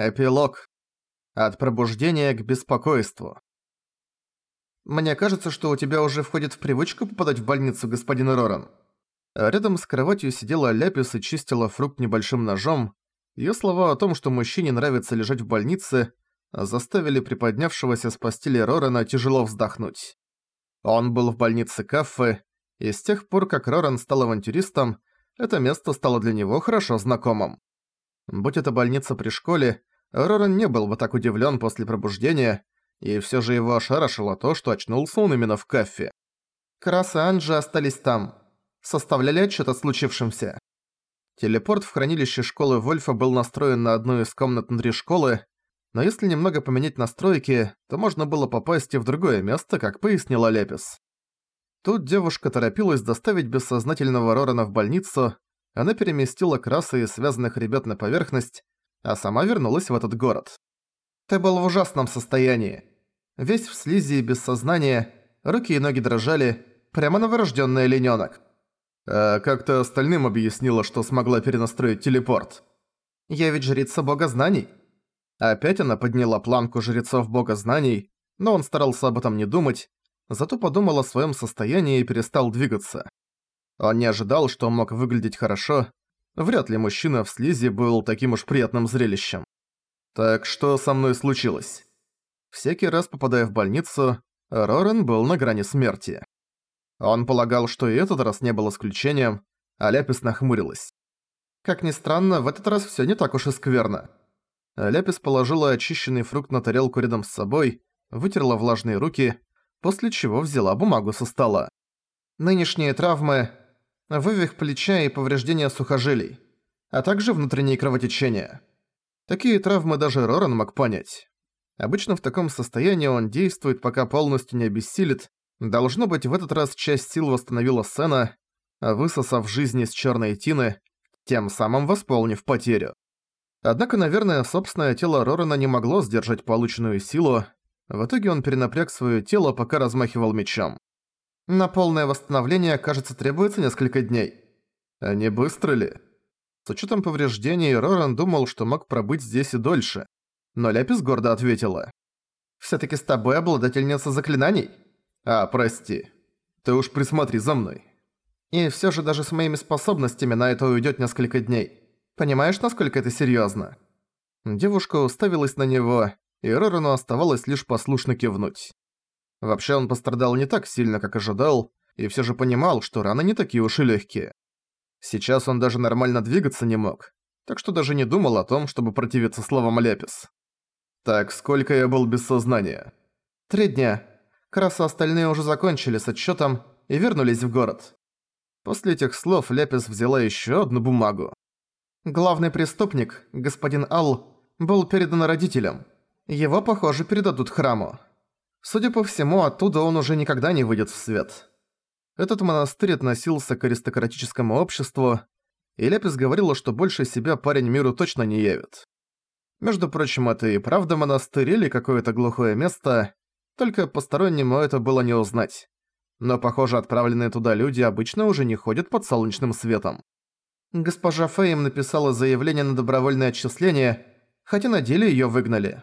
Эпилог. От пробуждения к беспокойству. «Мне кажется, что у тебя уже входит в привычку попадать в больницу, господин Роран». Рядом с кроватью сидела Ляпис и чистила фрукт небольшим ножом. Её слова о том, что мужчине нравится лежать в больнице, заставили приподнявшегося с постели Рорана тяжело вздохнуть. Он был в больнице Каффе, и с тех пор, как Роран стал авантюристом, это место стало для него хорошо знакомым. Будь это больница при школе, Роран не был бы так удивлен после пробуждения, и все же его ошарашило то, что очнулся он именно в кафе. Крас и Анджи остались там. Составляли отчет о случившемся. Телепорт в хранилище школы Вольфа был настроен на одну из комнат внутри школы, но если немного поменять настройки, то можно было попасть и в другое место, как пояснила Лепис. Тут девушка торопилась доставить бессознательного Рорана в больницу, она переместила красы и связанных ребят на поверхность, а сама вернулась в этот город. Ты был в ужасном состоянии. Весь в слизи и без сознания, руки и ноги дрожали, прямо новорожденный оленёнок. А как ты остальным объяснила, что смогла перенастроить телепорт? Я ведь жрица бога знаний. Опять она подняла планку жрецов бога знаний, но он старался об этом не думать, зато подумал о своем состоянии и перестал двигаться. Он не ожидал, что мог выглядеть хорошо, Вряд ли мужчина в слизи был таким уж приятным зрелищем. Так что со мной случилось? Всякий раз попадая в больницу, Рорен был на грани смерти. Он полагал, что и этот раз не был исключением, а Ляпис нахмурилась. Как ни странно, в этот раз всё не так уж и скверно. Ляпис положила очищенный фрукт на тарелку рядом с собой, вытерла влажные руки, после чего взяла бумагу со стола. Нынешние травмы вывих плеча и повреждения сухожилий, а также внутренние кровотечения. Такие травмы даже Роран мог понять. Обычно в таком состоянии он действует, пока полностью не обессилит. Должно быть, в этот раз часть сил восстановила Сена, высосав жизни из черной тины, тем самым восполнив потерю. Однако, наверное, собственное тело Рорана не могло сдержать полученную силу. В итоге он перенапряг свое тело, пока размахивал мечом. На полное восстановление, кажется, требуется несколько дней. А не быстро ли? С учетом повреждений, Роран думал, что мог пробыть здесь и дольше. Но Ляпис гордо ответила. «Всё-таки с тобой обладательница заклинаний?» «А, прости. Ты уж присмотри за мной». «И всё же даже с моими способностями на это уйдёт несколько дней. Понимаешь, насколько это серьёзно?» Девушка уставилась на него, и Рорану оставалось лишь послушно кивнуть. Вообще он пострадал не так сильно, как ожидал, и все же понимал, что раны не такие уж и легкие. Сейчас он даже нормально двигаться не мог, так что даже не думал о том, чтобы противиться словам Ляпис. «Так, сколько я был без сознания?» «Три дня. Краса остальные уже закончили с отчетом и вернулись в город». После этих слов Ляпис взяла еще одну бумагу. Главный преступник, господин Ал, был передан родителям. Его, похоже, передадут храму. Судя по всему, оттуда он уже никогда не выйдет в свет. Этот монастырь относился к аристократическому обществу, и Лепис говорила, что больше себя парень миру точно не явит. Между прочим, это и правда монастырь или какое-то глухое место, только постороннему это было не узнать. Но, похоже, отправленные туда люди обычно уже не ходят под солнечным светом. Госпожа Фейм написала заявление на добровольное отчисление, хотя на деле её выгнали.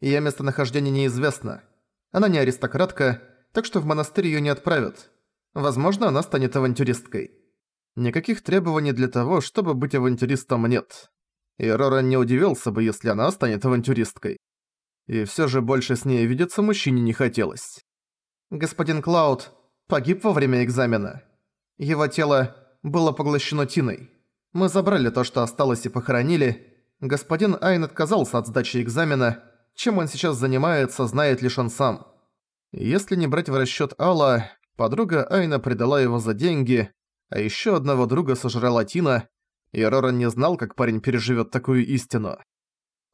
Её местонахождение неизвестно. Она не аристократка, так что в монастырь её не отправят. Возможно, она станет авантюристкой. Никаких требований для того, чтобы быть авантюристом нет. И Роран не удивился бы, если она станет авантюристкой. И всё же больше с ней видеться мужчине не хотелось. Господин Клауд погиб во время экзамена. Его тело было поглощено тиной. Мы забрали то, что осталось и похоронили. Господин Айн отказался от сдачи экзамена, чем он сейчас занимается, знает лишь он сам. Если не брать в расчёт Алла, подруга Айна предала его за деньги, а ещё одного друга сожрала Тина, и Роран не знал, как парень переживёт такую истину.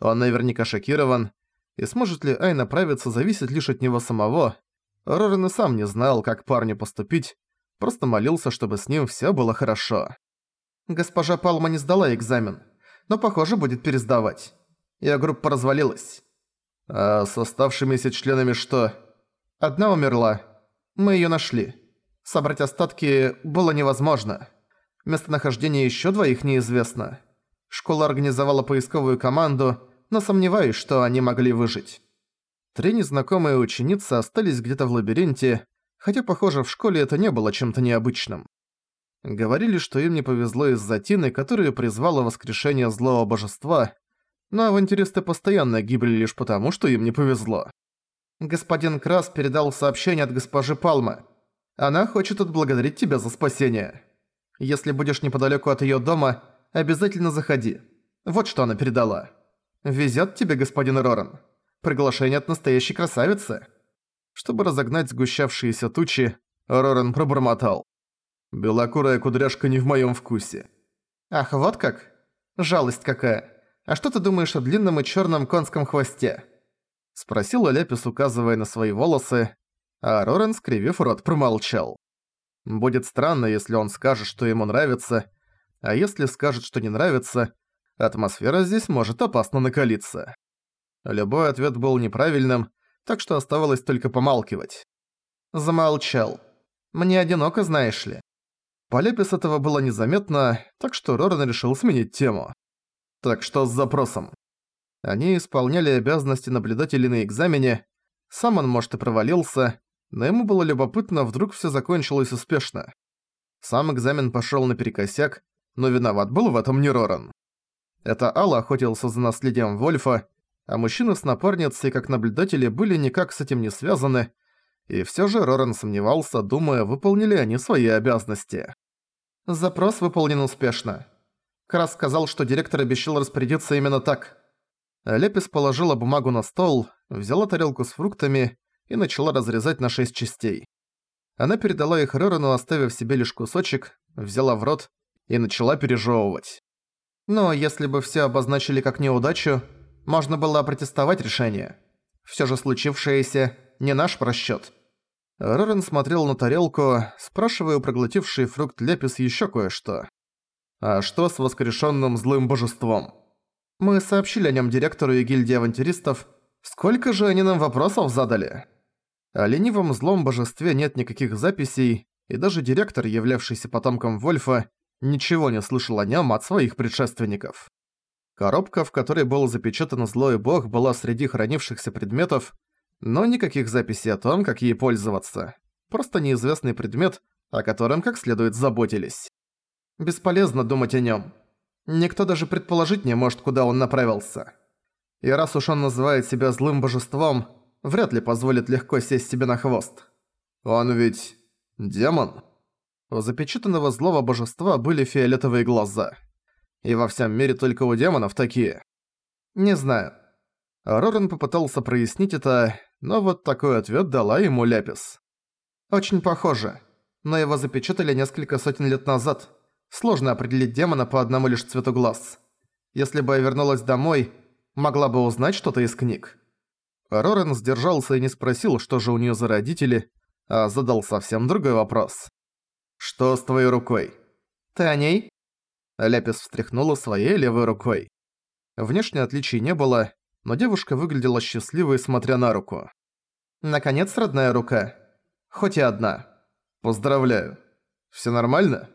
Он наверняка шокирован, и сможет ли Айна направиться, зависит лишь от него самого. Роран и сам не знал, как парню поступить, просто молился, чтобы с ним всё было хорошо. Госпожа Палма не сдала экзамен, но, похоже, будет пересдавать. Её группа развалилась. А с оставшимися членами что? Одна умерла. Мы её нашли. Собрать остатки было невозможно. Местонахождение ещё двоих неизвестно. Школа организовала поисковую команду, но сомневаюсь, что они могли выжить. Три незнакомые ученицы остались где-то в лабиринте, хотя, похоже, в школе это не было чем-то необычным. Говорили, что им не повезло из-за Тины, которая призвала воскрешение злого божества, но авантюристы постоянно гибли лишь потому, что им не повезло. Господин Крас передал сообщение от госпожи Палмы. Она хочет отблагодарить тебя за спасение. Если будешь неподалеку от ее дома, обязательно заходи. Вот что она передала. Везет тебе, господин Роран. Приглашение от настоящей красавицы. Чтобы разогнать сгущавшиеся тучи, Роран пробормотал. Белокурая кудряшка не в моем вкусе. Ах, вот как? Жалость какая. А что ты думаешь о длинном и черном конском хвосте? Спросила Лепис, указывая на свои волосы, а Рорен, скривив рот, промолчал. Будет странно, если он скажет, что ему нравится, а если скажет, что не нравится, атмосфера здесь может опасно накалиться. Любой ответ был неправильным, так что оставалось только помалкивать. Замолчал. Мне одиноко, знаешь ли. По Лепис этого было незаметно, так что Роран решил сменить тему. Так что с запросом? Они исполняли обязанности наблюдателей на экзамене. Сам он, может, и провалился, но ему было любопытно, вдруг всё закончилось успешно. Сам экзамен пошёл наперекосяк, но виноват был в этом не Роран. Это Алла охотился за наследием Вольфа, а мужчины с напарницей, как наблюдатели, были никак с этим не связаны, и всё же Роран сомневался, думая, выполнили они свои обязанности. Запрос выполнен успешно. Крас сказал, что директор обещал распорядиться именно так. Лепис положила бумагу на стол, взяла тарелку с фруктами и начала разрезать на шесть частей. Она передала их Рорану, оставив себе лишь кусочек, взяла в рот и начала пережевывать. Но если бы все обозначили как неудачу, можно было опротестовать решение. Все же случившееся не наш просчет. Рорен смотрел на тарелку, спрашивая у проглотивший фрукт Лепис еще кое-что. «А что с воскрешенным злым божеством?» «Мы сообщили о нем директору и гильдии авантюристов. Сколько же они нам вопросов задали?» О ленивом злом божестве нет никаких записей, и даже директор, являвшийся потомком Вольфа, ничего не слышал о нем от своих предшественников. Коробка, в которой был запечатан злой бог, была среди хранившихся предметов, но никаких записей о том, как ей пользоваться. Просто неизвестный предмет, о котором как следует заботились. Бесполезно думать о нем. Никто даже предположить не может, куда он направился. И раз уж он называет себя злым божеством, вряд ли позволит легко сесть себе на хвост. Он ведь... демон? У запечатанного злого божества были фиолетовые глаза. И во всем мире только у демонов такие. Не знаю. Рорен попытался прояснить это, но вот такой ответ дала ему Ляпис. «Очень похоже. Но его запечатали несколько сотен лет назад. Сложно определить демона по одному лишь цвету глаз. Если бы я вернулась домой, могла бы узнать что-то из книг». Рорен сдержался и не спросил, что же у нее за родители, а задал совсем другой вопрос. «Что с твоей рукой?» «Ты о ней?» Ляпис встряхнула своей левой рукой. Внешне отличий не было, но девушка выглядела счастливой, смотря на руку. «Наконец, родная рука. Хоть и одна. Поздравляю. Всё нормально?»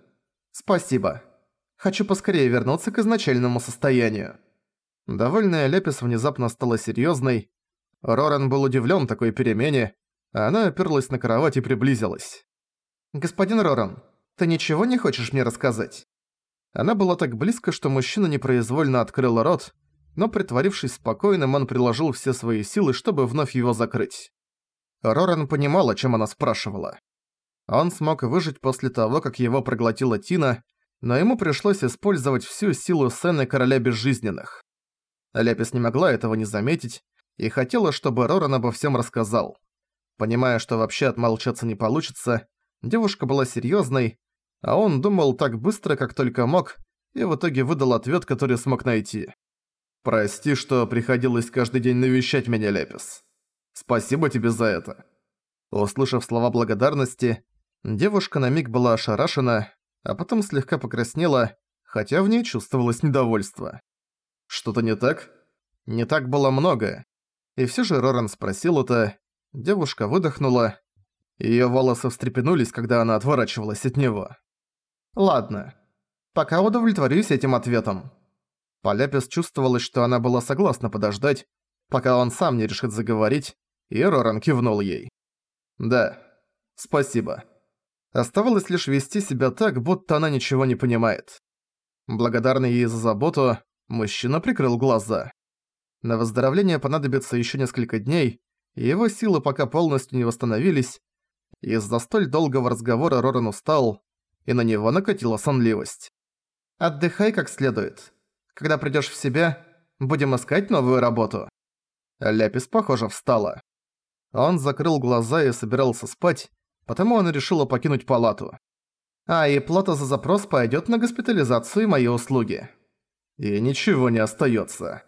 «Спасибо. Хочу поскорее вернуться к изначальному состоянию». Довольная Лепис внезапно стала серьёзной. Роран был удивлён такой перемене, а она оперлась на кровать и приблизилась. «Господин Роран, ты ничего не хочешь мне рассказать?» Она была так близко, что мужчина непроизвольно открыл рот, но притворившись спокойным, он приложил все свои силы, чтобы вновь его закрыть. Роран понимал, о чем она спрашивала. Он смог выжить после того, как его проглотила Тина, но ему пришлось использовать всю силу сцены Короля Безжизненных. Лепис не могла этого не заметить и хотела, чтобы Роран обо всем рассказал. Понимая, что вообще отмолчаться не получится, девушка была серьезной, а он думал так быстро, как только мог, и в итоге выдал ответ, который смог найти. Прости, что приходилось каждый день навещать меня, Лепис. Спасибо тебе за это. Услышав слова благодарности, девушка на миг была ошарашена, а потом слегка покраснела, хотя в ней чувствовалось недовольство. Что-то не так? Не так было много. И все же Роран спросил это. Девушка выдохнула. Её волосы встрепенулись, когда она отворачивалась от него. «Ладно. Пока удовлетворюсь этим ответом. Поляпис чувствовалось, что она была согласна подождать, пока он сам не решит заговорить, и Роран кивнул ей. «Да, спасибо». Оставалось лишь вести себя так, будто она ничего не понимает. Благодарный ей за заботу, мужчина прикрыл глаза. На выздоровление понадобится еще несколько дней, и его силы пока полностью не восстановились. Из-за столь долгого разговора Роран устал, и на него накатила сонливость. «Отдыхай как следует. Когда придёшь в себя, будем искать новую работу». Ляпис, похоже, встала. Он закрыл глаза и собирался спать, потому он решила покинуть палату. А и плата за запрос пойдёт на госпитализацию и мои услуги. И ничего не остаётся.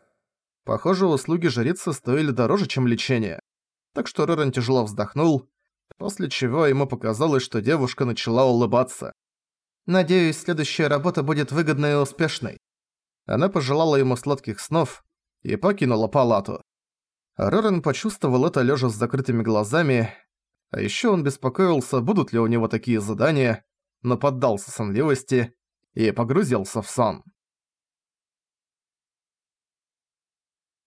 Похоже, услуги жрицы стоили дороже, чем лечение. Так что Роран тяжело вздохнул, после чего ему показалось, что девушка начала улыбаться. «Надеюсь, следующая работа будет выгодной и успешной». Она пожелала ему сладких снов и покинула палату. Рорен почувствовал это лежа с закрытыми глазами, а еще он беспокоился, будут ли у него такие задания, но поддался сонливости и погрузился в сон.